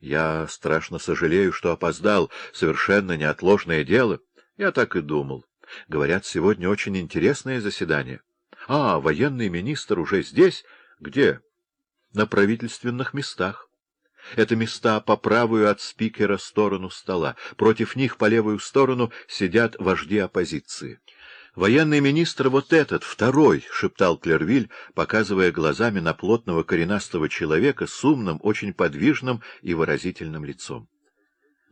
Я страшно сожалею, что опоздал. Совершенно неотложное дело. Я так и думал. Говорят, сегодня очень интересное заседание. А, военный министр уже здесь? Где? На правительственных местах. Это места по правую от спикера сторону стола. Против них по левую сторону сидят вожди оппозиции. «Военный министр вот этот, второй», — шептал Клервиль, показывая глазами на плотного коренастого человека с умным, очень подвижным и выразительным лицом.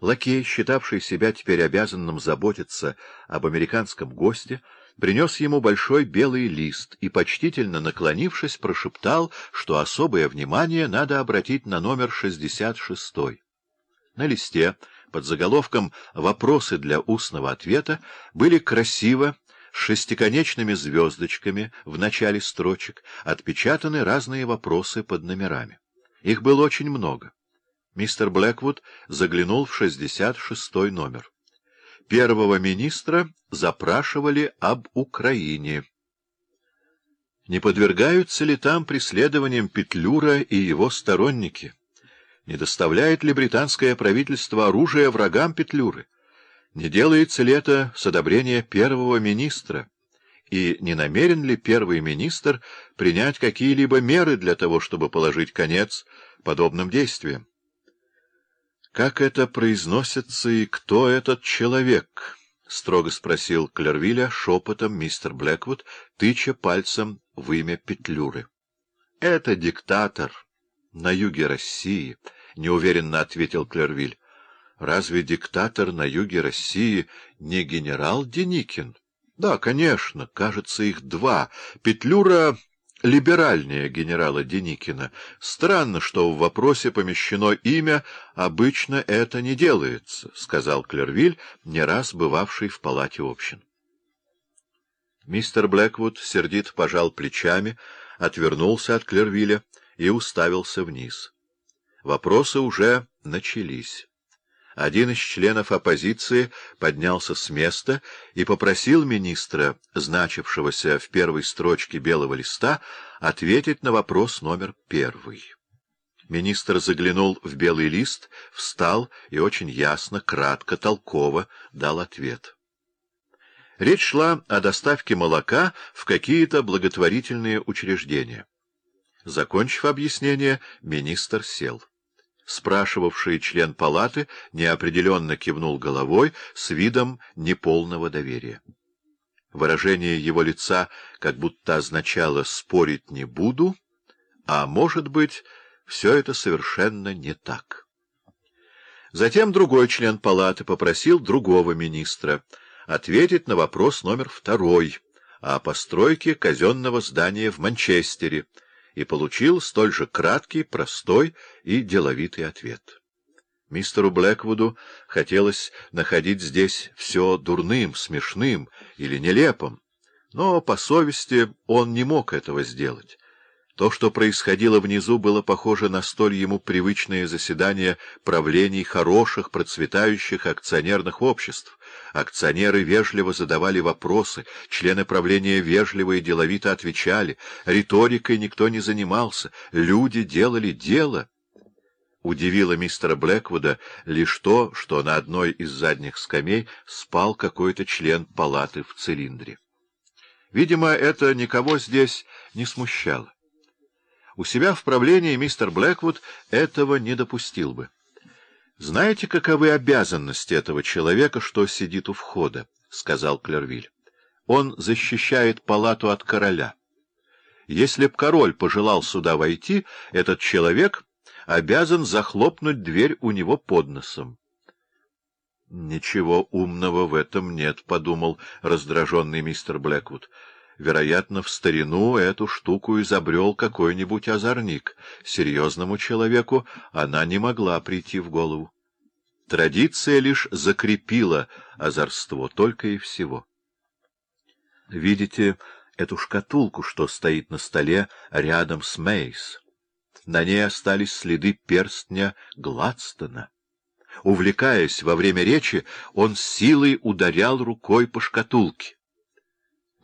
Лакей, считавший себя теперь обязанным заботиться об американском госте, принес ему большой белый лист и, почтительно наклонившись, прошептал, что особое внимание надо обратить на номер 66. На листе под заголовком «Вопросы для устного ответа» были красиво, шестиконечными звездочками в начале строчек, отпечатаны разные вопросы под номерами. Их было очень много. Мистер Блэквуд заглянул в 66-й номер. Первого министра запрашивали об Украине. Не подвергаются ли там преследованиям Петлюра и его сторонники? Не доставляет ли британское правительство оружие врагам Петлюры? Не делается ли это с одобрения первого министра? И не намерен ли первый министр принять какие-либо меры для того, чтобы положить конец подобным действиям? «Как это произносится и кто этот человек?» — строго спросил Клервиля шепотом мистер Блэквуд, тыча пальцем в имя Петлюры. «Это диктатор на юге России», — неуверенно ответил Клервиль. «Разве диктатор на юге России не генерал Деникин?» «Да, конечно, кажется, их два. Петлюра либеральнее генерала Деникина. Странно, что в вопросе помещено имя, обычно это не делается, — сказал Клервиль, не раз бывавший в палате общин. Мистер Блэквуд сердит пожал плечами, отвернулся от Клервиля и уставился вниз. Вопросы уже начались. Один из членов оппозиции поднялся с места и попросил министра, значившегося в первой строчке белого листа, ответить на вопрос номер первый. Министр заглянул в белый лист, встал и очень ясно, кратко, толково дал ответ. Речь шла о доставке молока в какие-то благотворительные учреждения. Закончив объяснение, министр сел. Спрашивавший член палаты неопределенно кивнул головой с видом неполного доверия. Выражение его лица как будто означало «спорить не буду», а, может быть, все это совершенно не так. Затем другой член палаты попросил другого министра ответить на вопрос номер второй о постройке казенного здания в Манчестере, и получил столь же краткий, простой и деловитый ответ. Мистеру Блэквуду хотелось находить здесь все дурным, смешным или нелепым, но по совести он не мог этого сделать. То, что происходило внизу, было похоже на столь ему привычное заседание правлений хороших, процветающих акционерных обществ. Акционеры вежливо задавали вопросы, члены правления вежливо и деловито отвечали, риторикой никто не занимался, люди делали дело. Удивило мистера Блэквуда лишь то, что на одной из задних скамей спал какой-то член палаты в цилиндре. Видимо, это никого здесь не смущало. У себя в правлении мистер Блэквуд этого не допустил бы. «Знаете, каковы обязанности этого человека, что сидит у входа?» — сказал Клервиль. «Он защищает палату от короля. Если б король пожелал сюда войти, этот человек обязан захлопнуть дверь у него под носом». «Ничего умного в этом нет», — подумал раздраженный мистер Блэквуд. Вероятно, в старину эту штуку изобрел какой-нибудь озорник. Серьезному человеку она не могла прийти в голову. Традиция лишь закрепила озорство, только и всего. Видите эту шкатулку, что стоит на столе рядом с Мейс? На ней остались следы перстня Гладстона. Увлекаясь во время речи, он силой ударял рукой по шкатулке.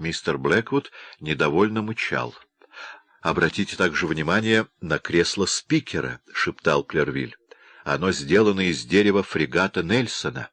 Мистер Блэквуд недовольно мычал. — Обратите также внимание на кресло спикера, — шептал Клервиль. Оно сделано из дерева фрегата Нельсона.